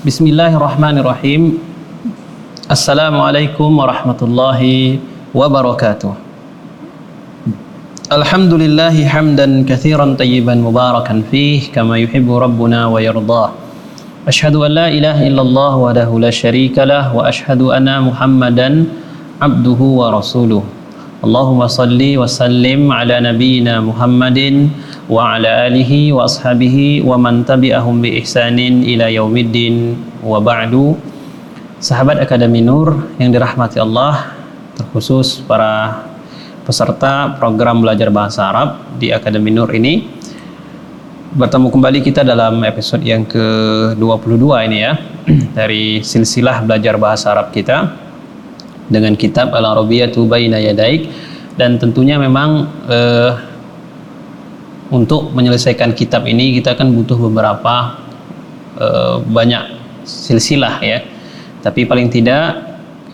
Bismillahirrahmanirrahim. Assalamualaikum warahmatullahi wabarakatuh. Alhamdulillahi hamdan kathiran tayyiban mubarakan fih kama yuhibbu rabbuna wa yardah. Ashhadu an la ilaha illallah wahdahu la syarika lah wa ashhadu anna Muhammadan abduhu wa rasuluh. Allahumma salli wa sallim ala nabiyyina Muhammadin wa ala alihi wa ashabihi wa man tabi'ahum bi ihsanin ila yaumiddin wa ba'du. Sahabat Akademi Nur yang dirahmati Allah, terkhusus para peserta program belajar bahasa Arab di Akademi Nur ini. Bertemu kembali kita dalam episode yang ke-22 ini ya dari silsilah belajar bahasa Arab kita dengan kitab Al-Arabiyatu Baina Yadaik. Dan tentunya memang eh, untuk menyelesaikan kitab ini kita akan butuh beberapa eh, banyak silsilah ya. Tapi paling tidak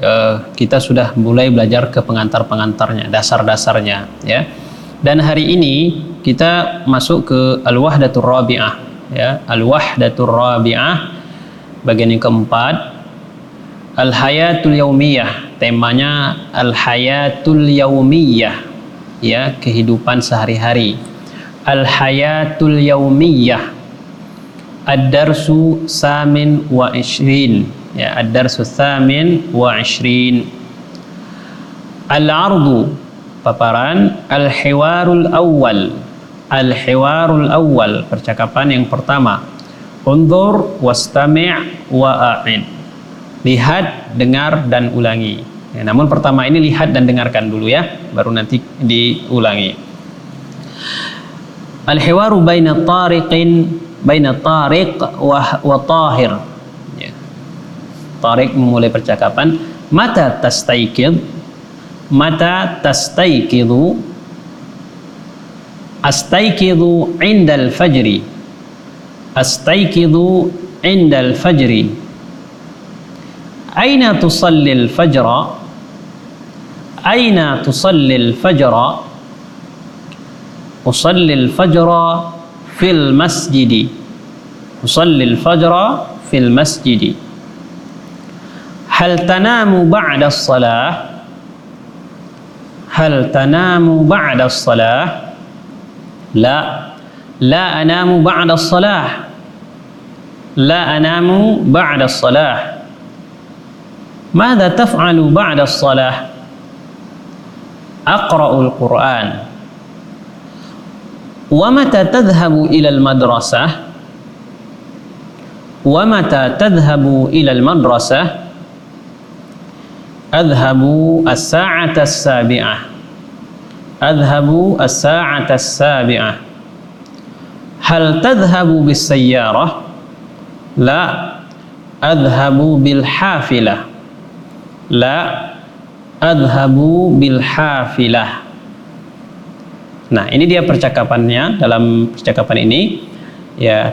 eh, kita sudah mulai belajar ke pengantar-pengantarnya dasar-dasarnya ya. Dan hari ini kita masuk ke Al-Wahdatur Rabi'ah ya. Al-Wahdatur Rabi'ah bagian yang keempat. Al-Hayatul Yaumiyah temanya al-hayatul yaumiyah ya kehidupan sehari-hari. Al-hayatul yaumiyah ad-darsu samin wa ishrin ya ad-darsu samin wa ishrin. Al-ardu paparan al-hiwarul awal al-hiwarul awal percakapan yang pertama. Undur wastami' wa a'in lihat, dengar dan ulangi. Ya, namun pertama ini lihat dan dengarkan dulu ya, baru nanti diulangi. Al-hiwaru baina tariqin baina tariq wa, wa tahir. Ya. Tariq memulai percakapan, mata tastaikid mata tastaikidu astaikidu indal fajri astaikidu indal fajri أين تصلي الفجر؟ أين تصلي الفجر؟ أصلي الفجر في المسجد. أصلي الفجر في المسجد. هل تنام بعد الصلاة؟ هل تنام بعد الصلاة؟ لا. لا أنام بعد الصلاة. لا أنام بعد الصلاة. ماذا تفعل بعد الصلاة؟ أقرأ القرآن. ومتى تذهب إلى المدرسة؟ ومتى تذهب إلى المدرسة؟ أذهب الساعة السابعة. أذهب الساعة السابعة. هل تذهب بالسيارة؟ لا. أذهب بالحافلة. La adhabu bil hafilah. Nah, ini dia percakapannya dalam percakapan ini ya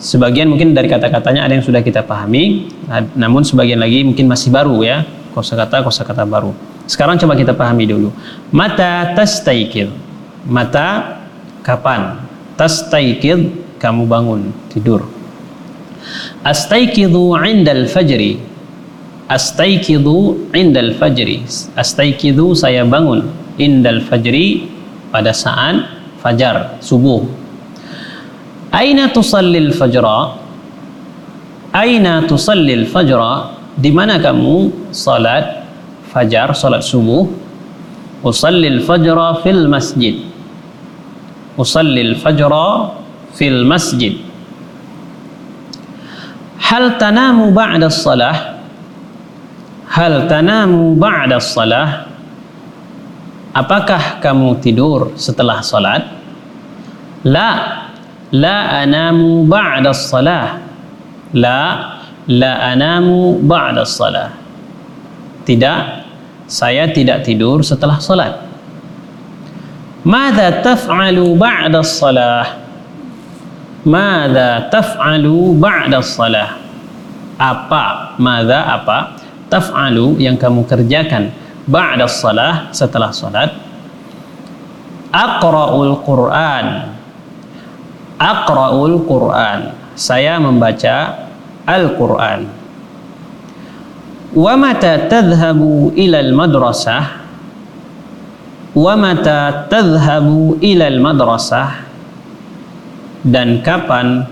sebagian mungkin dari kata-katanya ada yang sudah kita pahami, namun sebagian lagi mungkin masih baru ya, kosakata kosakata baru. Sekarang coba kita pahami dulu. Mata tastaikil. Mata kapan? Tastaikil kamu bangun, tidur. Astaikidu indal fajri astaikidu indal fajri astaikidu saya bangun indal fajri pada saat fajar subuh aina tusallil fajra aina tusallil fajra di mana kamu salat fajar salat subuh usallil fajra fil masjid usallil fajra fil masjid hal tanamu ba'da salah Hal tanamu ba'da salah? Apakah kamu tidur setelah salat? La, la anamu ba'da salah. La, la anamu ba'da salah. Tidak, saya tidak tidur setelah salat. Mada taf'alu ba'da salah? Mada taf'alu ba'da salah? Apa? Mada apa? Taf'alu yang kamu kerjakan ba'da salah setelah salat aqra'ul Qur'an. Aqra'ul Qur'an. Saya membaca Al-Quran. Wa mata tadhhabu ilal madrasah? Wa mata tadhhabu ilal madrasah? Dan kapan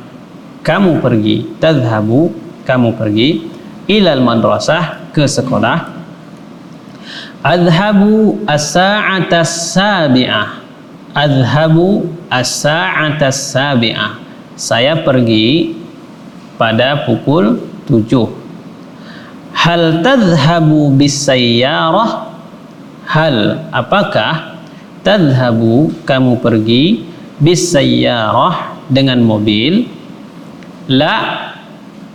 kamu pergi? Tadhhabu kamu pergi ilal madrasah ke sekolah. Adhabu as-sa'ata sabi'ah adhabu as-sa'ata sabi'ah saya pergi pada pukul 7 hal tadhhabu bisayyarah hal apakah tadhhabu kamu pergi bisayyarah dengan mobil? La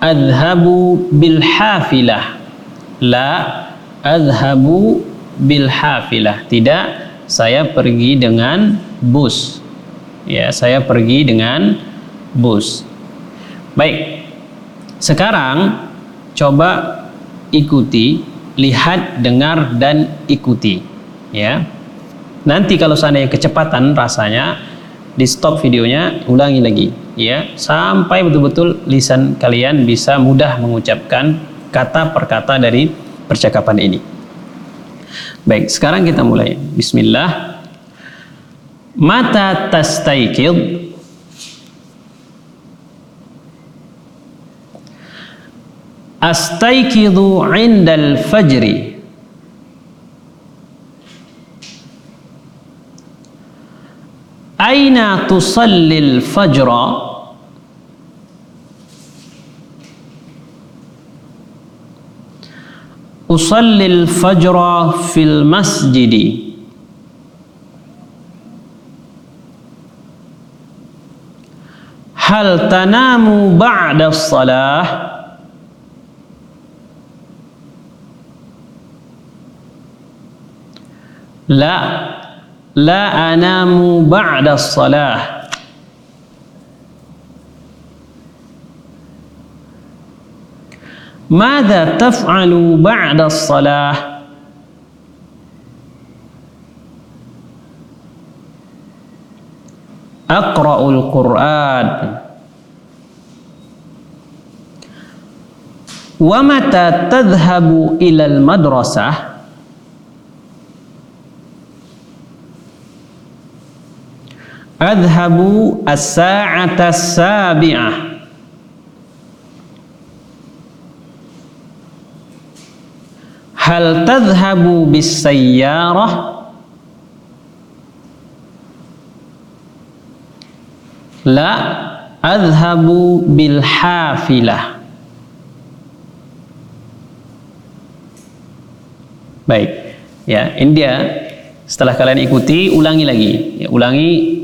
adhabu bil hafilah la adhabu bil hafilah tidak saya pergi dengan bus. Ya saya pergi dengan bus. Baik sekarang coba ikuti lihat dengar dan ikuti. Ya nanti kalau seandainya kecepatan rasanya di stop videonya ulangi lagi. Ya sampai betul-betul lisan kalian bisa mudah mengucapkan kata per kata dari percakapan ini. Baik sekarang kita mulai. Bismillah. Mata tastaikid astaikidu indal fajri aina tusallil fajra usallil fajra fil masjidi hal tanamu ba'da salah لا لا أنام بعد الصلاة. ماذا تفعل بعد الصلاة؟ أقرأ القرآن. ومتى تذهب إلى المدرسة؟ Adhabu as-sa'ata sabi'ah Hal tadhhabu bis-sayyarah? La adhabu bil hafilah Baik ya ini dia. Setelah kalian ikuti ulangi lagi. Ya, ulangi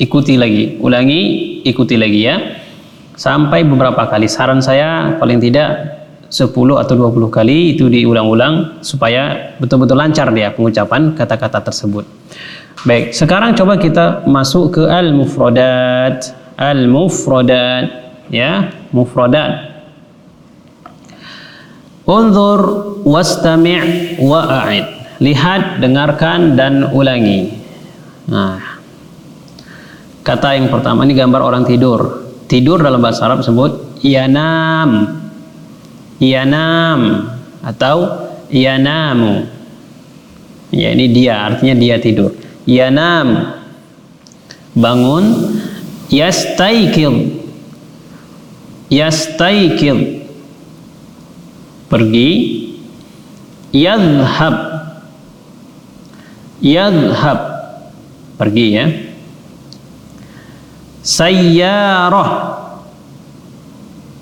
ikuti lagi, ulangi, ikuti lagi ya. Sampai beberapa kali. Saran saya paling tidak 10 atau 20 kali itu diulang-ulang supaya betul-betul lancar dia pengucapan kata-kata tersebut. Baik, sekarang coba kita masuk ke al-mufradat. Al-mufradat ya, mufradat. Unzur wastami' wa'id. Lihat, dengarkan dan ulangi. Nah, Kata yang pertama ini gambar orang tidur. Tidur dalam bahasa Arab sebut yanam. Yanam. Atau yanamu. Ya ini dia artinya dia tidur. Yanam. Bangun. Yastaikil. Yastaikil. Pergi. Yadhhab. Yadhhab. Pergi ya sayyarah.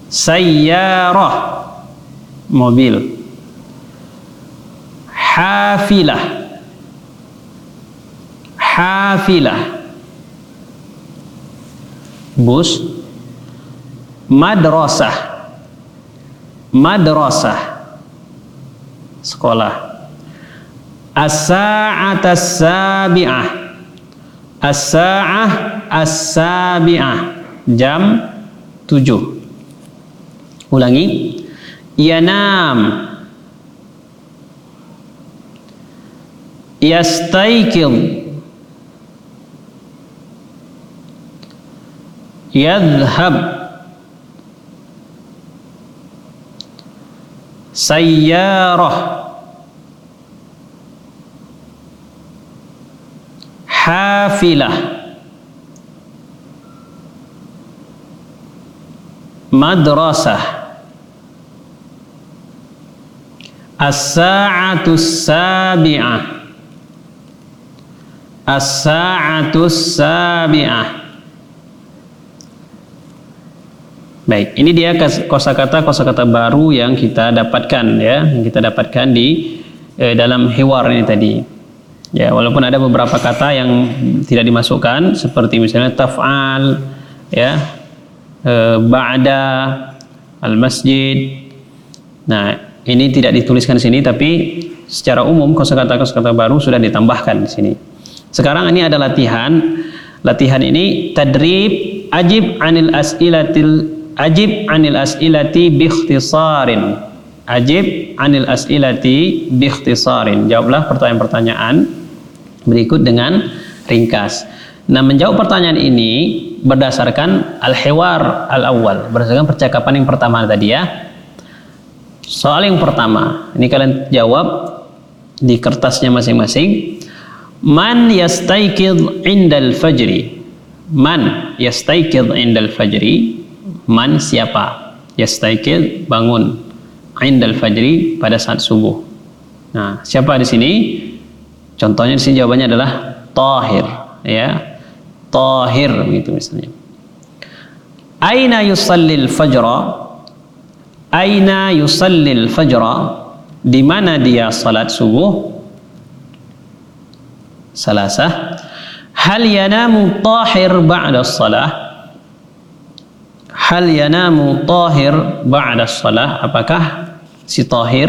Sayyarah. Mobil. Hafilah. Hafilah. Bus. Madrasah. Madrasah. Sekolah. As-sa'ata as-sabi'ah. As-sa'ah as-sabi'ah jam 7. Ulangi. Yanam. Yastaykid. Yadhhab. sayyarah hafilah madrasah. As-sa'atu sabi'ah as-sa'atu sabi'ah Baik, ini dia kosakata kosakata baru yang kita dapatkan ya, yang kita dapatkan di eh, dalam hewar ini tadi. Ya, walaupun ada beberapa kata yang tidak dimasukkan seperti misalnya taf'al ya, eh, ba'da al-masjid. Nah, ini tidak dituliskan di sini tapi secara umum kosakata kosakata baru sudah ditambahkan di sini. Sekarang ini ada latihan. Latihan ini tadrib ajib anil as'ilatil Ajib anil as'ilati biikhtisarin. Ajib anil as'ilati biikhtisarin. Jawablah pertanyaan-pertanyaan berikut dengan ringkas. Nah, menjawab pertanyaan ini berdasarkan al-hiwar al-awwal, berdasarkan percakapan yang pertama tadi ya. Soal yang pertama, ini kalian jawab di kertasnya masing-masing. Man yastaikid indal fajri? Man yastaikid indal fajri? Man siapa? Yastaikid bangun indal fajri pada saat subuh. Nah, siapa di sini? Contohnya di sini jawabannya adalah tahir, ya. Tahir gitu misalnya. Aina yusallil fajra? Aina yusallil fajra? Di mana dia salat subuh? Salasah. Hal yanamu tahir ba'da salah? hal yanamu tahir ba'da salah apakah si tahir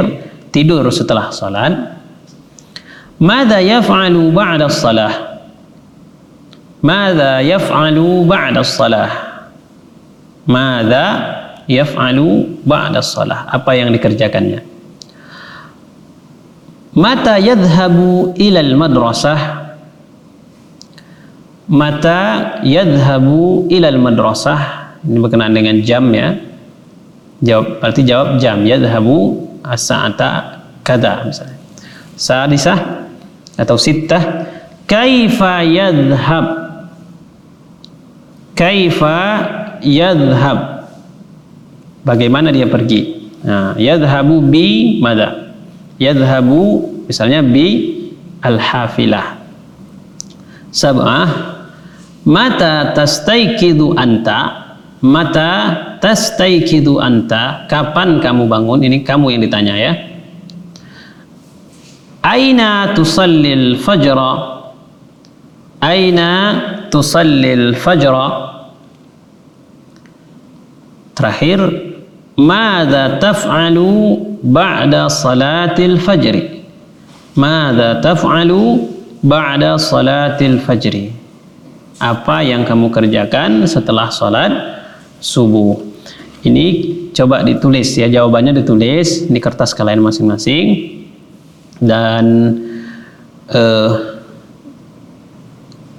tidur setelah salat Mada yaf'alu ba'da salah Mada yaf'alu ba'da salah Mada yaf'alu ba'da salah apa yang dikerjakannya? Mata yadhhabu ilal madrasah Mata yadhhabu ilal madrasah ini berkenaan dengan jam ya. Jawab berarti jawab jam. Ya zahabu as-sa'ata kada misalnya. Sadisah atau sittah? Kaifa yadhhab kaifa yadhhab bagaimana dia pergi nah yadhhabu bi mada yadhhabu misalnya bi al-hafilah sab'ah mata tastaikidu anta Mata tastaikidu anta, kapan kamu bangun? Ini kamu yang ditanya ya. Aina tusallil fajra? Aina tusallil fajra? Terakhir, taf'alu ba'da salatil fajri? Taf'alu ba'da salatil fajri? Apa yang kamu kerjakan setelah salat subuh. Ini coba ditulis ya jawabannya ditulis di kertas kalian masing-masing dan uh,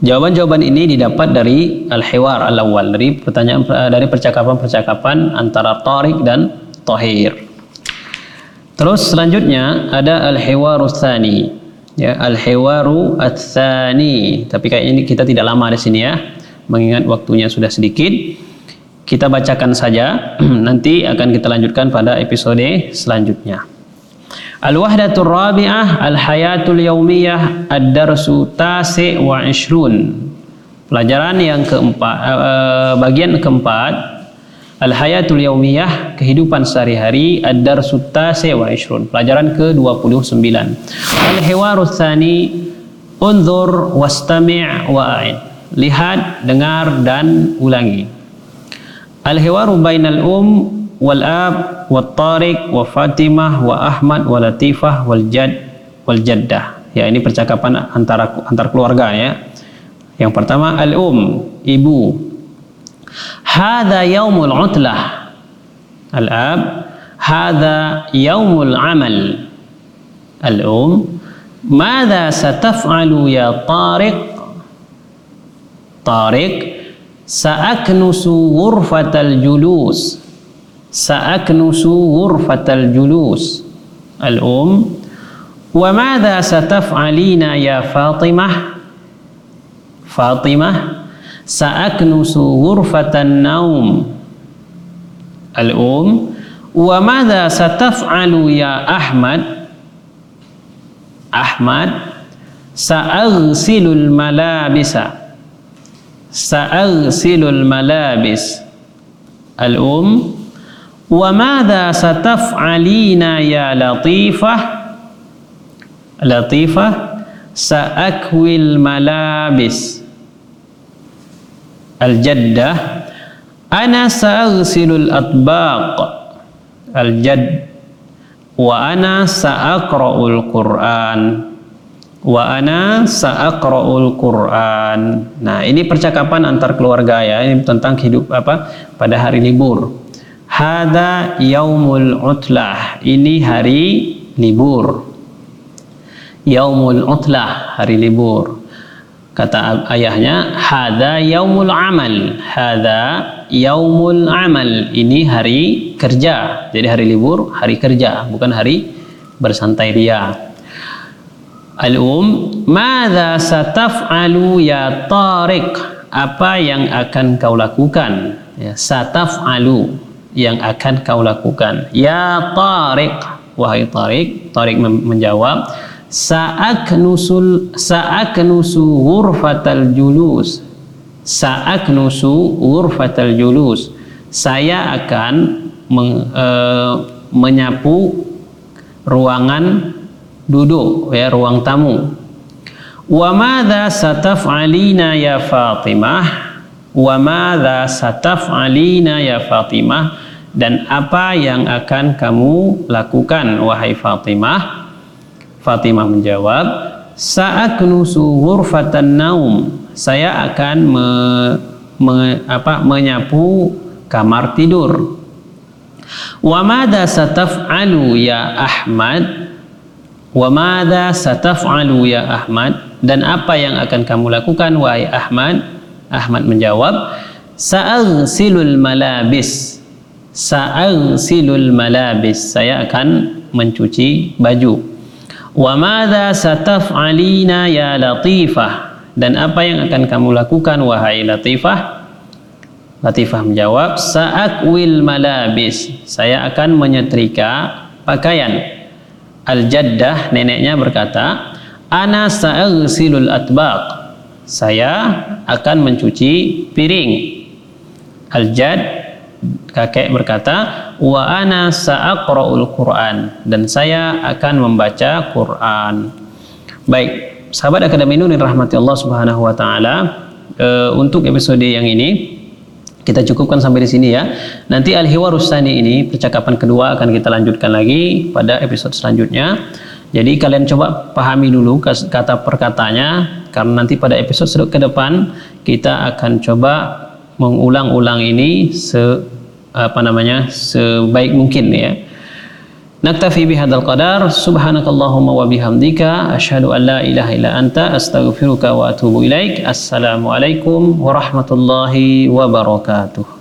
jawaban-jawaban ini didapat dari al-hiwar al-awwal dari pertanyaan dari percakapan-percakapan antara Tariq dan Tahir. Terus selanjutnya ada al-hiwaru tsani. Ya, al-hiwaru tsani. Tapi kayaknya ini kita tidak lama di sini ya, mengingat waktunya sudah sedikit. Kita bacakan saja, nanti akan kita lanjutkan pada episode selanjutnya. Al-wahdatul rabi'ah al-hayatul yaumiyah ad-darsu tasi wa ishrun. Pelajaran yang keempat, uh, bagian keempat Al-hayatul yaumiyah, kehidupan sehari-hari ad-darsu tasi wa ishrun. Pelajaran ke-29. Al-hiwaru tsani unzur wastami' wa'in. Lihat, dengar dan ulangi. Al-hiwaru bainal um wal ab wa tariq wa Fatimah wa Ahmad wa Latifah wal jad wal jaddah. Ya ini percakapan antara antar keluarga ya. Yang pertama al-um, ibu. Hadza yaumul utlah. Al-ab, hadza yaumul amal. Al-um, ماذا ستفعل يا طارق طارق Sa'aknusu ghurfatal julus. سأكنس غرفة الجلوس. الأم وماذا ستفعلين يا فاطمة؟ فاطمة سأكنس غرفة النوم. الأم وماذا ستفعل يا أحمد؟ أحمد سأغسل الملابس. سأغسل الملابس. الأم Wa madha sataf'alina ya latifah? Latifah sa'akwil malabis. Al-jaddah ana sa'agsilul atbaq. Al-jadd wa ana sa'akra'ul Qur'an wa ana sa'akra'ul Qur'an. Nah, ini percakapan antar keluarga ya, ini tentang hidup apa pada hari libur. Hada yaumul utlah. Ini hari libur. Yaumul utlah, hari libur. Kata ayahnya, hada yaumul amal. Hada yaumul amal. Ini hari kerja. Jadi hari libur, hari kerja, bukan hari bersantai dia. Al-Um, "Madza sataf'alu ya Tariq?" Apa yang akan kau lakukan? Ya, sataf'alu yang akan kau lakukan. Ya Tariq, wahai Tariq, Tariq menjawab, "Sa'aknusul sa'aknusu ghurfatal julus." Sa'aknusu ghurfatal julus. Saya akan meng, e, menyapu ruangan duduk ya ruang tamu. Wa madza sataf'alina ya Fatimah? Wa madza sataf'alina ya Fatimah? Dan apa yang akan kamu lakukan wahai Fatimah? Fatimah menjawab, Sa'aknusu ghurfatan naum. Saya akan me, me, apa, menyapu kamar tidur. Wa madza sataf'alu ya Ahmad? Wa madza sataf'alu ya Ahmad? Dan apa yang akan kamu lakukan wahai Ahmad? Ahmad menjawab, Sa'agsilul malabis. Sa'agsilul malabis. Saya akan mencuci baju. Wa madza sataf'alina ya Latifah? Dan apa yang akan kamu lakukan wahai Latifah? Latifah menjawab, Sa'akwil malabis. Saya akan menyetrika pakaian. Al-Jaddah neneknya berkata, Ana sa'agsilul atbaq. Saya akan mencuci piring. Al-Jad kakek berkata, wa ana sa'aqra'ul Qur'an dan saya akan membaca Quran. Baik, sahabat Akademi Nur rahmati Allah Subhanahu wa taala, e, untuk episode yang ini kita cukupkan sampai di sini ya. Nanti al-hiwarus ini percakapan kedua akan kita lanjutkan lagi pada episode selanjutnya. Jadi kalian coba pahami dulu kata perkatanya karena nanti pada episode ke depan kita akan coba mengulang-ulang ini se apa namanya sebaik mungkin ya. Naktafi bihadzal qadar subhanakallahumma wa bihamdika asyhadu an la ilaha illa anta astaghfiruka wa atubu ilaik assalamualaikum warahmatullahi wabarakatuh